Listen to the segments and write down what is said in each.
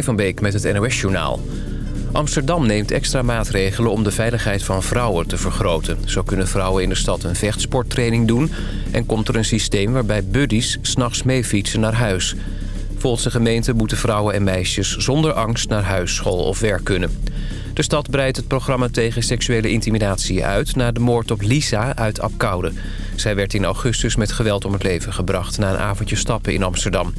van Beek met het NOS-journaal. Amsterdam neemt extra maatregelen om de veiligheid van vrouwen te vergroten. Zo kunnen vrouwen in de stad een vechtsporttraining doen... en komt er een systeem waarbij buddies s'nachts meefietsen naar huis. Volgens de gemeente moeten vrouwen en meisjes zonder angst naar huis, school of werk kunnen. De stad breidt het programma tegen seksuele intimidatie uit... na de moord op Lisa uit Apkoude. Zij werd in augustus met geweld om het leven gebracht... na een avondje stappen in Amsterdam.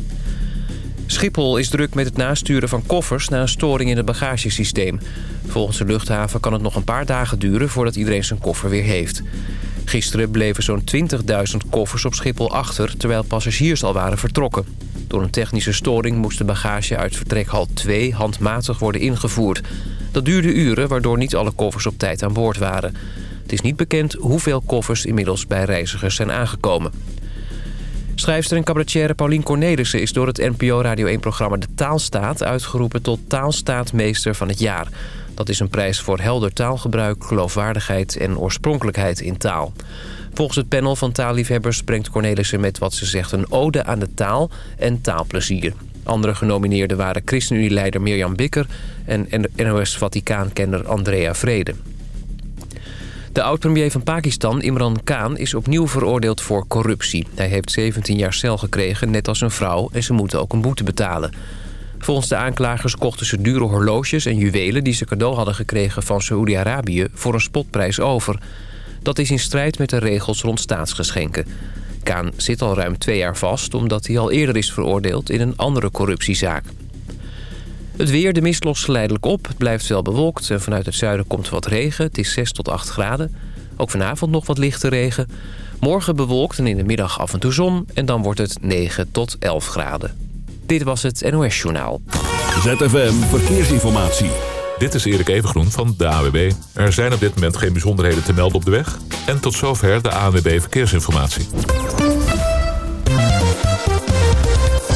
Schiphol is druk met het nasturen van koffers na een storing in het bagagesysteem. Volgens de luchthaven kan het nog een paar dagen duren voordat iedereen zijn koffer weer heeft. Gisteren bleven zo'n 20.000 koffers op Schiphol achter terwijl passagiers al waren vertrokken. Door een technische storing moest de bagage uit vertrekhal 2 handmatig worden ingevoerd. Dat duurde uren waardoor niet alle koffers op tijd aan boord waren. Het is niet bekend hoeveel koffers inmiddels bij reizigers zijn aangekomen. Schrijfster en cabaretière Paulien Cornelissen is door het NPO Radio 1-programma De Taalstaat... uitgeroepen tot Taalstaatmeester van het jaar. Dat is een prijs voor helder taalgebruik, geloofwaardigheid en oorspronkelijkheid in taal. Volgens het panel van taalliefhebbers brengt Cornelissen met wat ze zegt... een ode aan de taal en taalplezier. Andere genomineerden waren ChristenUnie-leider Mirjam Bikker... en NOS-Vaticaankenner Andrea Vrede. De oud-premier van Pakistan, Imran Khan, is opnieuw veroordeeld voor corruptie. Hij heeft 17 jaar cel gekregen, net als een vrouw, en ze moeten ook een boete betalen. Volgens de aanklagers kochten ze dure horloges en juwelen... die ze cadeau hadden gekregen van Saoedi-Arabië voor een spotprijs over. Dat is in strijd met de regels rond staatsgeschenken. Kaan zit al ruim twee jaar vast... omdat hij al eerder is veroordeeld in een andere corruptiezaak. Het weer, de mist lost geleidelijk op. Het blijft wel bewolkt en vanuit het zuiden komt wat regen. Het is 6 tot 8 graden. Ook vanavond nog wat lichte regen. Morgen bewolkt en in de middag af en toe zon. En dan wordt het 9 tot 11 graden. Dit was het NOS Journaal. ZFM Verkeersinformatie. Dit is Erik Evengroen van de AWB. Er zijn op dit moment geen bijzonderheden te melden op de weg. En tot zover de ANWB Verkeersinformatie.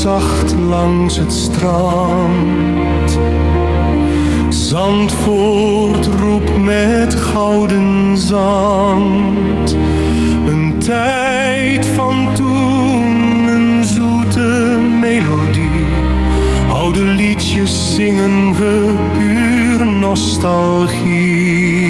zacht langs het strand. Zandvoort roept met gouden zand. Een tijd van toen, een zoete melodie. Oude liedjes zingen we puur nostalgie.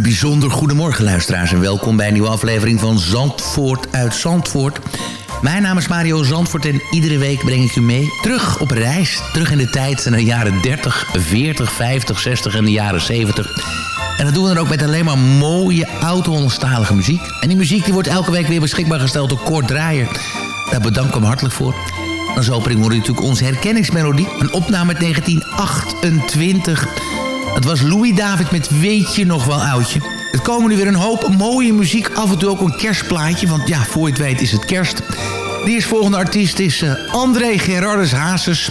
Een bijzonder goedemorgen luisteraars en welkom bij een nieuwe aflevering van Zandvoort uit Zandvoort. Mijn naam is Mario Zandvoort en iedere week breng ik u mee terug op reis. Terug in de tijd naar de jaren 30, 40, 50, 60 en de jaren 70. En dat doen we dan ook met alleen maar mooie oud-Hollandstalige muziek. En die muziek die wordt elke week weer beschikbaar gesteld door Kort Draaier. Daar bedank ik hem hartelijk voor. Als opening hoor natuurlijk onze herkenningsmelodie. Een opname uit 1928. Het was Louis David met Weet je nog wel oudje. Er komen nu weer een hoop mooie muziek. Af en toe ook een kerstplaatje. Want ja, voor je het weet is het kerst. De eerstvolgende artiest is eh, André Gerardus Hazes.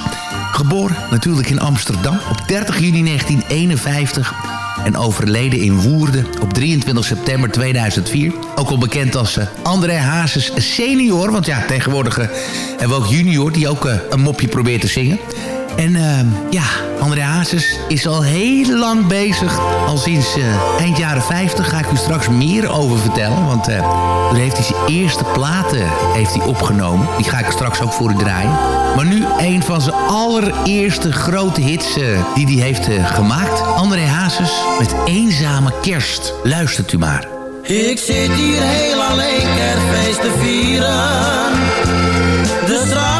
Geboren natuurlijk in Amsterdam op 30 juni 1951. En overleden in Woerden op 23 september 2004. Ook al bekend als eh, André Hazes senior. Want ja, tegenwoordig eh, hebben we ook junior die ook een mopje probeert te zingen. En eh, ja, André Hazes is al heel lang bezig. Al sinds eh, eind jaren 50 ga ik u straks meer over vertellen. Want toen heeft hij zijn eerste platen heeft hij opgenomen. Die ga ik straks ook voor u draaien. Maar nu een van zijn allereerste grote hits eh, die hij heeft gemaakt. André Hazes met Eenzame Kerst. Luistert u maar. Ik zit hier heel alleen kerstfeest te vieren. De straf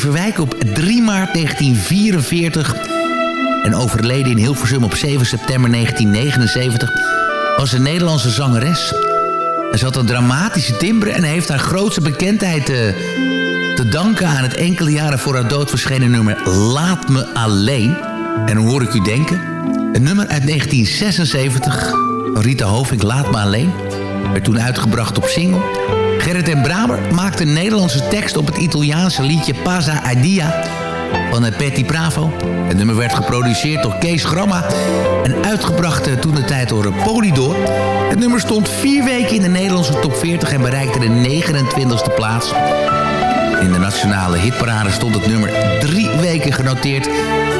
Beverwijk op 3 maart 1944 en overleden in Hilversum op 7 september 1979... was een Nederlandse zangeres. Ze had een dramatische timbre en heeft haar grootste bekendheid te, eh, te danken... aan het enkele jaren voor haar dood verschenen nummer Laat Me Alleen. En hoe hoor ik u denken? Een nummer uit 1976 van Rita Hovink, Laat Me Alleen... werd toen uitgebracht op single... Gerrit en Braber maakte een Nederlandse tekst op het Italiaanse liedje Pasa Idea van Petty Bravo. Het nummer werd geproduceerd door Kees Gramma en uitgebracht eh, toen de tijd door Polydor. Het nummer stond vier weken in de Nederlandse top 40 en bereikte de 29e plaats. In de nationale hitparade stond het nummer drie weken genoteerd...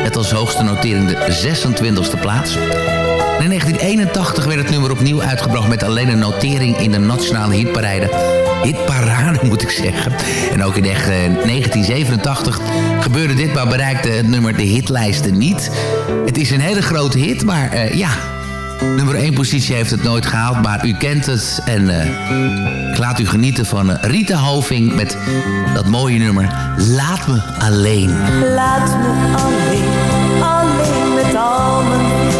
met als hoogste notering de 26e plaats. in 1981 werd het nummer opnieuw uitgebracht... met alleen een notering in de nationale hitparade hitparade moet ik zeggen. En ook in 1987 eh, gebeurde dit, maar bereikte het nummer de hitlijsten niet. Het is een hele grote hit, maar uh, ja... Nummer 1 positie heeft het nooit gehaald, maar u kent het. En uh, ik laat u genieten van Rita Hoving met dat mooie nummer Laat me alleen. Laat me alleen, alleen met al mijn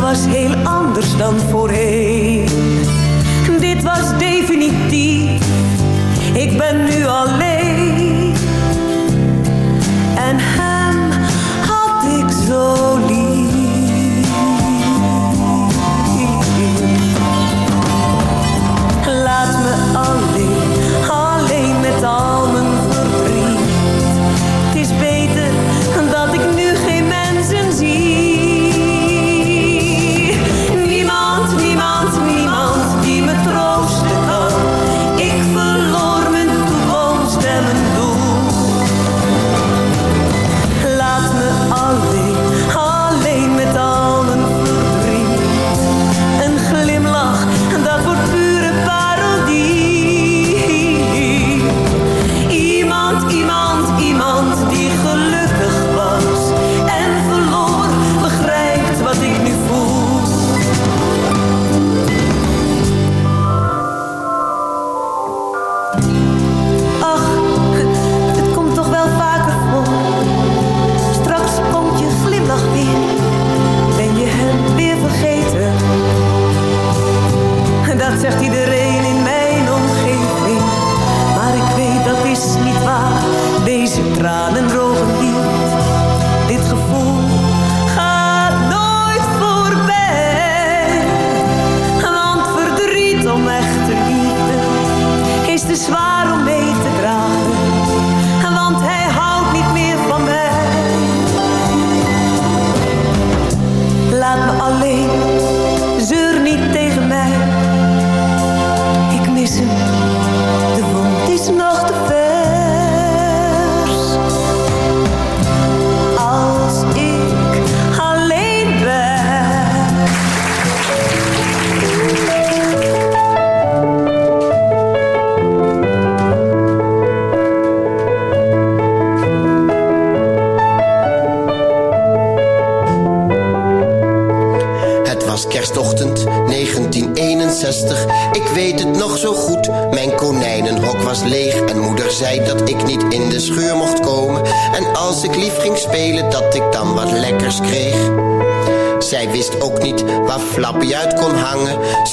was heel anders dan voorheen dit was definitief. Ik ben nu alleen. En hem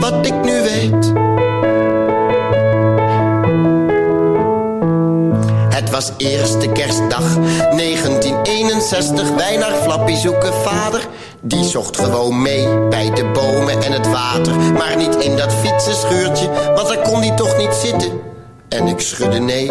wat ik nu weet. Het was eerste kerstdag 1961. Wij naar Flappy zoeken vader. Die zocht gewoon mee bij de bomen en het water. Maar niet in dat fietsenschuurtje, want daar kon hij toch niet zitten. En ik schudde nee.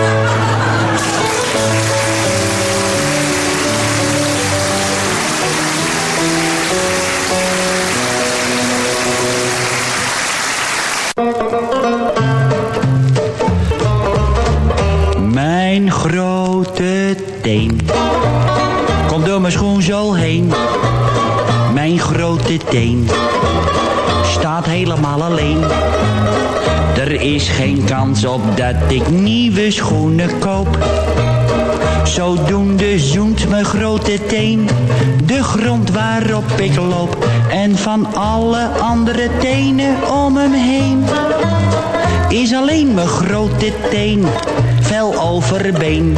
Staat helemaal alleen. Er is geen kans op dat ik nieuwe schoenen koop. Zodoende zoent mijn grote teen de grond waarop ik loop. En van alle andere tenen om hem heen is alleen mijn grote teen vel overbeen.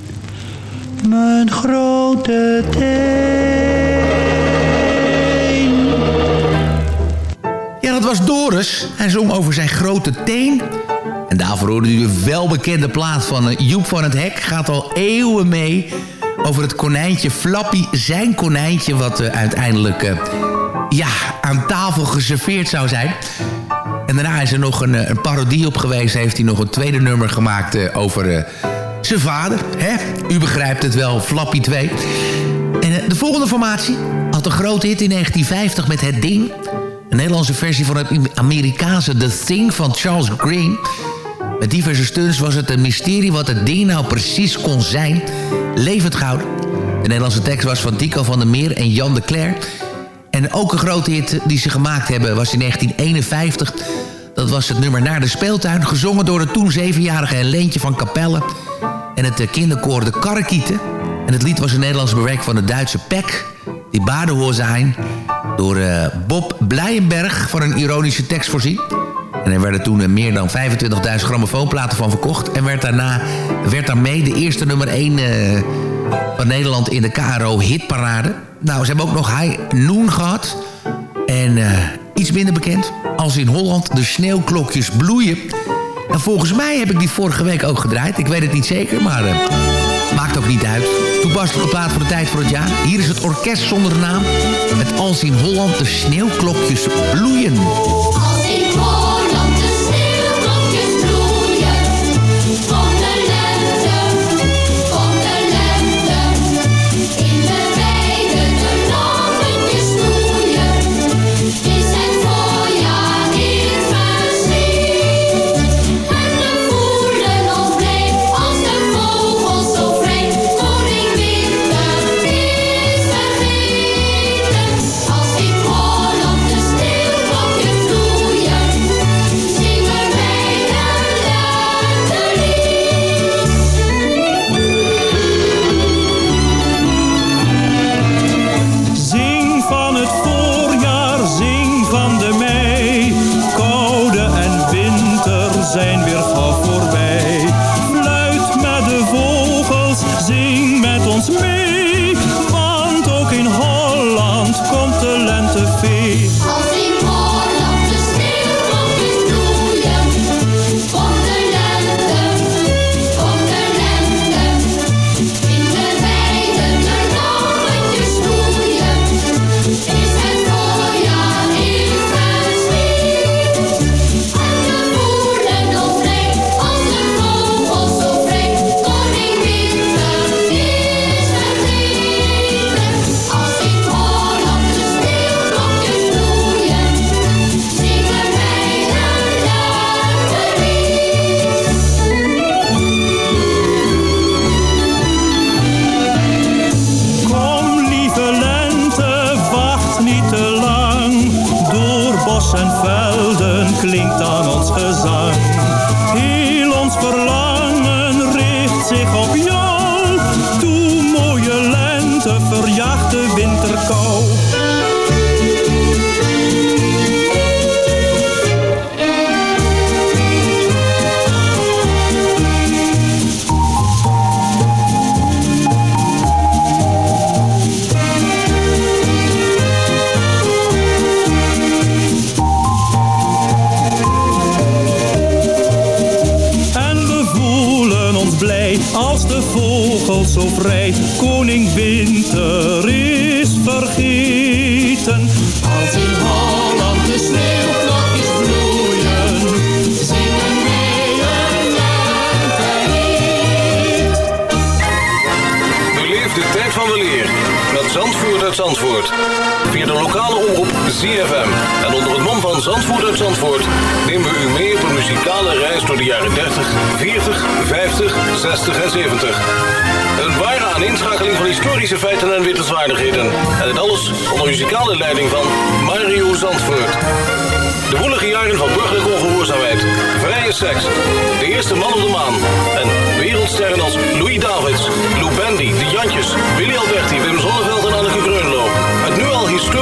mijn grote teen. Ja, dat was Doris. Hij zong over zijn grote teen. En daarvoor hoorde u de welbekende plaat van eh, Joep van het Hek. Gaat al eeuwen mee over het konijntje Flappy. Zijn konijntje wat eh, uiteindelijk eh, ja, aan tafel geserveerd zou zijn. En daarna is er nog een, een parodie op geweest. Heeft hij nog een tweede nummer gemaakt over zijn vader. Hè? U begrijpt het wel, Flappy 2. En eh, de volgende formatie had een grote hit in 1950 met Het Ding. Een Nederlandse versie van het Amerikaanse The Thing van Charles Green. Met diverse stunts was het een mysterie wat het ding nou precies kon zijn. Levend gouden. De Nederlandse tekst was van Dico van der Meer en Jan de Cler. En ook een grote hit die ze gemaakt hebben was in 1951. Dat was het nummer Naar de Speeltuin. Gezongen door de toen zevenjarige Helentje van Capelle. En het eh, kinderkoor De Karrekieten. En het lied was een Nederlands bewerk van de Duitse Peck. Die Badehoor zijn. Door eh, Bob Blijenberg van een ironische tekst voorzien. En er werden toen eh, meer dan 25.000 grammofoonplaten van verkocht. En werd, daarna, werd daarmee de eerste nummer 1 eh, van Nederland in de KRO hitparade. Nou, ze hebben ook nog High Noon gehad. En iets minder bekend. Als in Holland de sneeuwklokjes bloeien. En volgens mij heb ik die vorige week ook gedraaid. Ik weet het niet zeker, maar eh, maakt ook niet uit. Toepasselijke plaat voor de tijd voor het jaar. Hier is het orkest zonder naam. Met Als in Holland de sneeuwklokjes bloeien.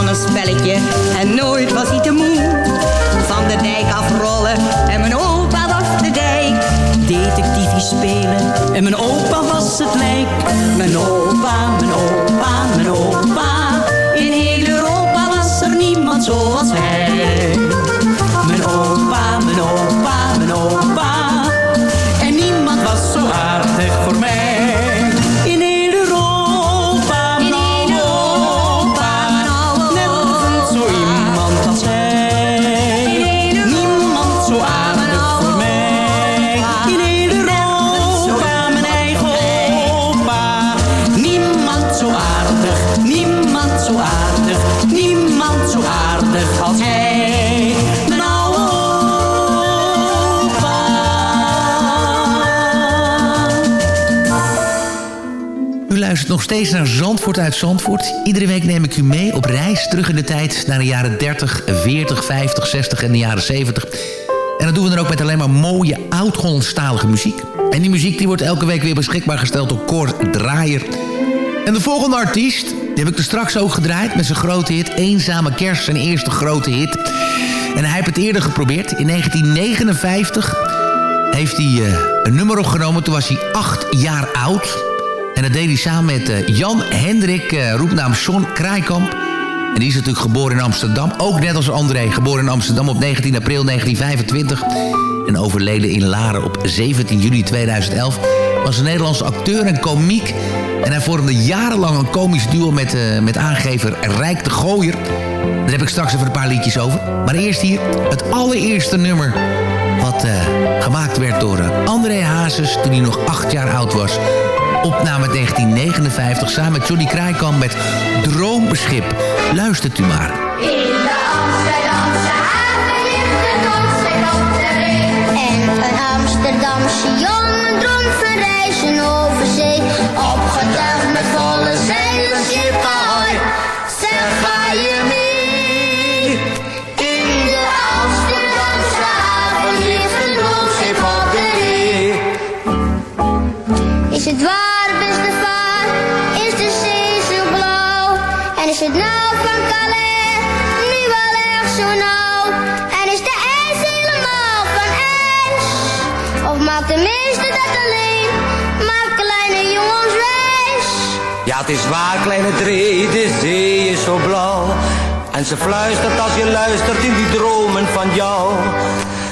van een spelletje en nooit was hij te moe. Van de dijk afrollen en mijn opa was de dijk. detectief spelen en mijn opa was het lijk. Mijn opa, steeds naar Zandvoort uit Zandvoort. Iedere week neem ik u mee op reis terug in de tijd... naar de jaren 30, 40, 50, 60 en de jaren 70. En dat doen we dan ook met alleen maar mooie oud-Hollandstalige muziek. En die muziek die wordt elke week weer beschikbaar gesteld door Cor Draaier. En de volgende artiest, die heb ik er straks ook gedraaid... met zijn grote hit Eenzame Kerst, zijn eerste grote hit. En hij heeft het eerder geprobeerd. In 1959 heeft hij eh, een nummer opgenomen. Toen was hij acht jaar oud... En dat deed hij samen met eh, Jan Hendrik, eh, roepnaam John Kraaikamp. En die is natuurlijk geboren in Amsterdam. Ook net als André, geboren in Amsterdam op 19 april 1925. En overleden in Laren op 17 juli 2011. Was een Nederlandse acteur en komiek. En hij vormde jarenlang een komisch duo met, eh, met aangever Rijk de Gooier. Daar heb ik straks even een paar liedjes over. Maar eerst hier het allereerste nummer... wat gemaakt werd door André Hazes toen hij nog acht jaar oud was opname 1959 samen met Johnny Kraaikamp met Droombeschip. Luistert u maar. In de Amsterdamse haven ligt een Amsterdam op de ring. En een Amsterdamse jongen droomt van reizen over zee. Opgetuigd met volle zeilen, schip ahoy. Zeg, ga je mee? Nou van Calais nu wel echt zo nauw? En is de ijs helemaal van ijs? Of maakt de meeste dat alleen? Maakt kleine jongens wijs? Ja, het is waar, kleine Dree, de zee is zo blauw. En ze fluistert als je luistert in die dromen van jou.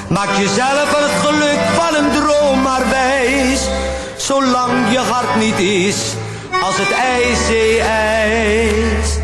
Maak jezelf het geluk van een droom maar wijs. Zolang je hart niet is als het ijzee ijs.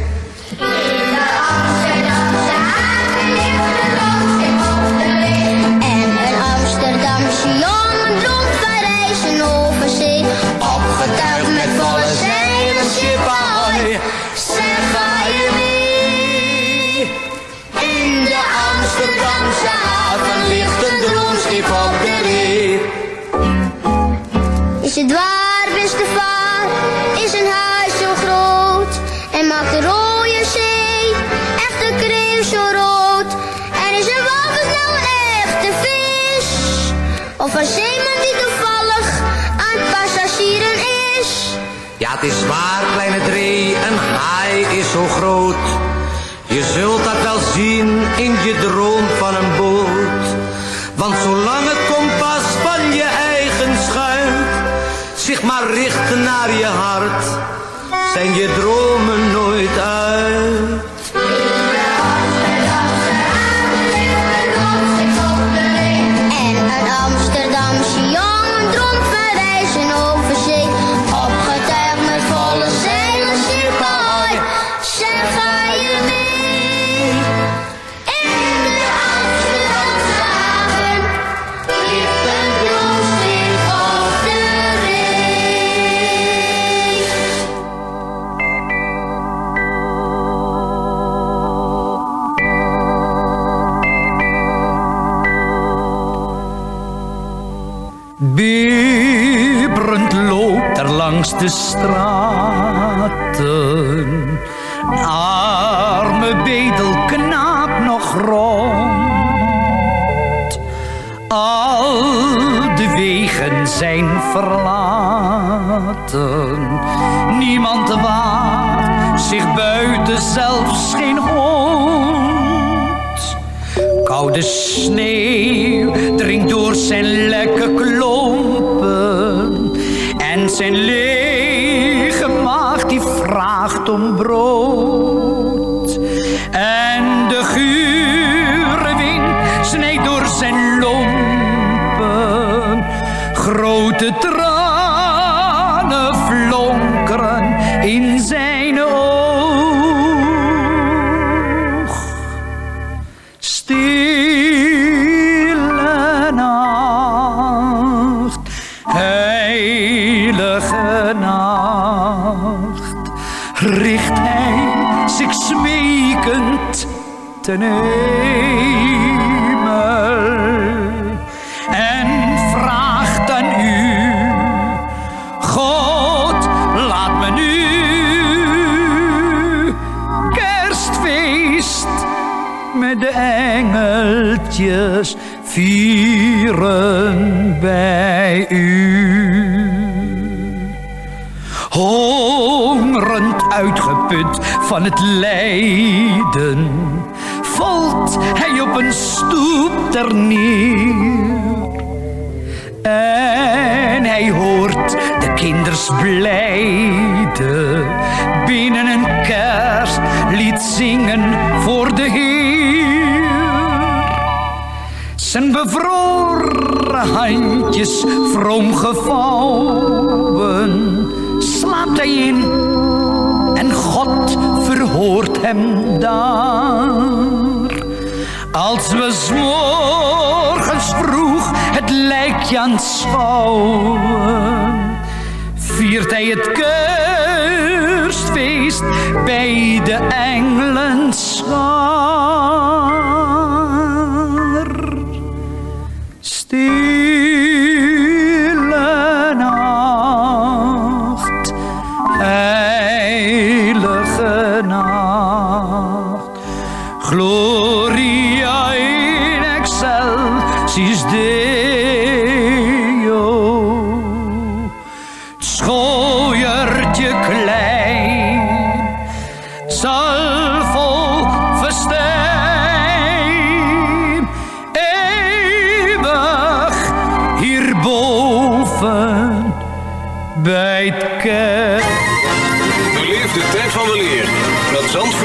Is waar, kleine Dree, een haai is zo groot. Je zult dat wel zien in je droom van een boot. Want zolang het kompas van je eigen schuit zich maar richt naar je hart, zijn je dromen nooit uit. De straten. Arme bedelknaap nog rond. Al de wegen zijn verlaten. Niemand waagt zich buiten, zelfs geen hond. Koude sneeuw dringt door zijn lekke klompen. En zijn lege maag die vraagt om brood. Richt hij zich smekend ten hemel en vraagt aan u, God, laat me nu kerstfeest met de engeltjes vieren van het lijden, valt hij op een stoep ter. En hij hoort de kinders blijden binnen een kerstlied zingen voor de Heer. Zijn bevroren handjes vroom gevouwen, slaapt hij in verhoort hem daar. Als we morgens vroeg het lijkje aanschouwen, viert hij het kerstfeest bij de engelen zal vol festijn eeuwig hierboven bij het kerk. Beleef de tijd van weleer met Zandvoort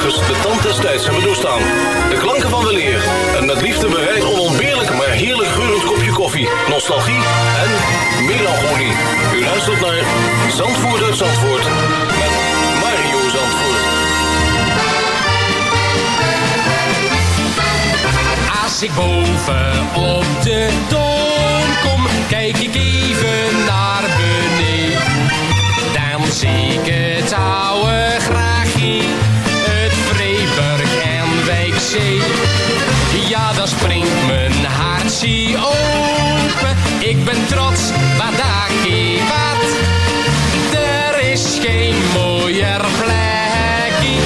Geluidsdragers de tand des tijds hebben doorstaan. De klanken van weleer en met liefde bereid onontbeerlijk maar heerlijk geurend kopje koffie, nostalgie en melancholie. U luistert naar Zandvoort uit Zandvoort met Mario Zandvoort. Als ik boven op de toon kom, kijk ik even naar beneden. Dan zie ik het oude graagje, springt mijn hartje open. Ik ben trots, daar wat. Er is geen mooier plekje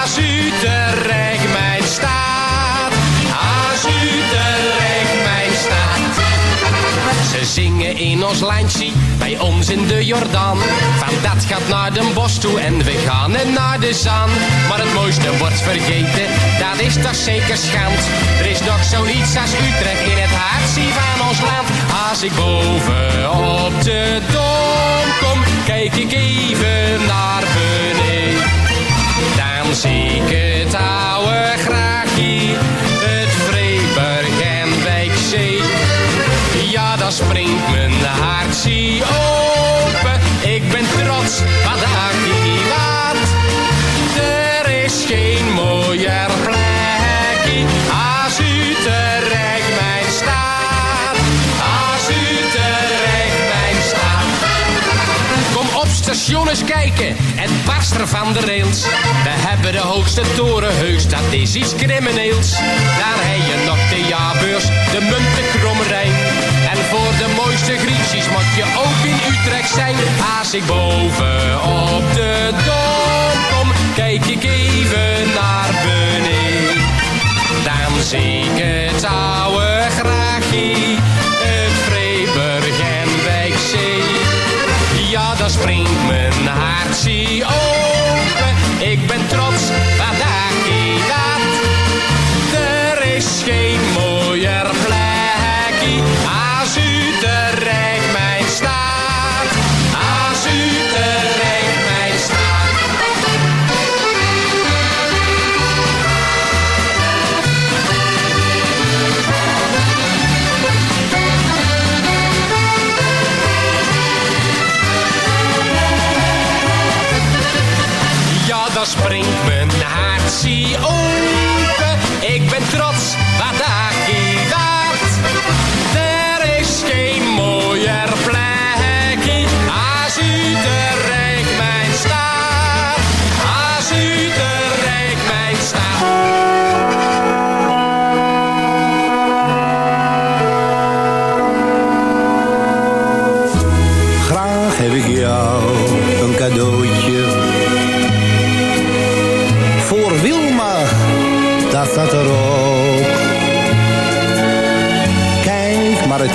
als Utrecht mijn staat. Als Utrecht mijn staat. Ze zingen in ons landje, ons in de Jordaan. Van dat gaat naar de bos toe en we gaan er naar de zaan. Maar het mooiste wordt vergeten, dat is toch zeker schand. Er is nog zoiets als Utrecht in het hartje van ons land. Als ik boven op de dom kom, kijk ik even naar beneden. Dan zie ik het oude van de rails. We hebben de hoogste toren heus, dat is iets crimineels. Daar heb je nog de jaarbeurs, de munt, de kromme Rijn. En voor de mooiste grietjes moet je ook in Utrecht zijn. Als ik boven op de dom kom, kijk ik even naar beneden. Dan zie ik het oude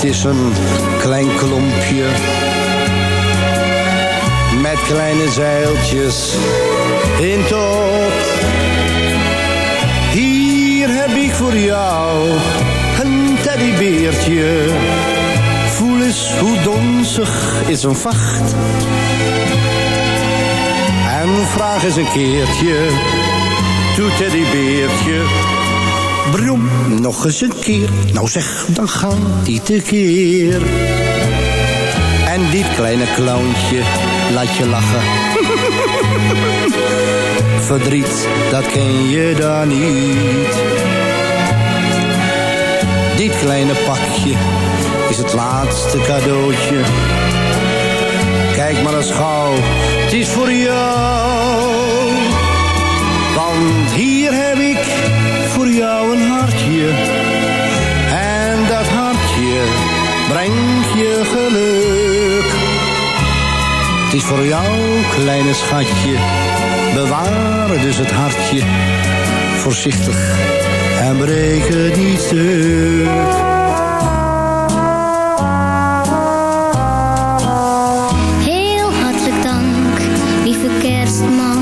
het is een klein klompje. Met kleine zeiltjes in tot. Hier heb ik voor jou een teddybeertje. Voel eens hoe donzig is een vacht. En vraag eens een keertje, toe teddybeertje. Brom, nog eens een keer. Nou zeg, dan gaat die tekeer. En dit kleine clowntje laat je lachen. Verdriet, dat ken je dan niet. Dit kleine pakje is het laatste cadeautje. Kijk maar eens gauw, het is voor jou. Want hier Het is voor jou, kleine schatje. Bewaar dus het hartje. Voorzichtig en breek het niet. Heel hartelijk dank, lieve kerstman.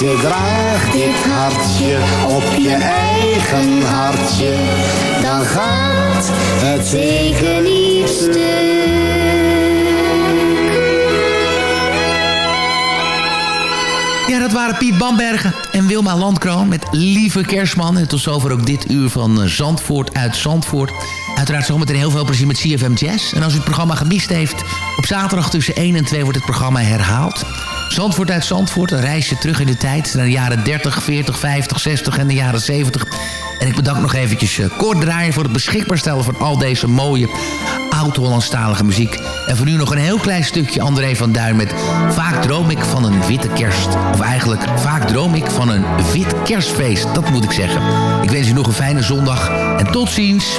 Je draagt dit hartje op je eigen hartje. Dan gaat het zeker niet. Ja, dat waren Piet Bambergen en Wilma Landkroon met Lieve Kerstman. En tot zover ook dit uur van eh, Zandvoort uit Zandvoort. Uiteraard zometeen heel veel plezier met CFM Jazz. En als u het programma gemist heeft, op zaterdag tussen 1 en 2 wordt het programma herhaald. Zandvoort uit Zandvoort, een reisje terug in de tijd... naar de jaren 30, 40, 50, 60 en de jaren 70. En ik bedank nog eventjes uh, Kort voor het beschikbaar stellen... van al deze mooie oud-Hollandstalige muziek. En voor nu nog een heel klein stukje André van Duin met... Vaak droom ik van een witte kerst. Of eigenlijk, vaak droom ik van een wit kerstfeest. Dat moet ik zeggen. Ik wens u nog een fijne zondag en tot ziens.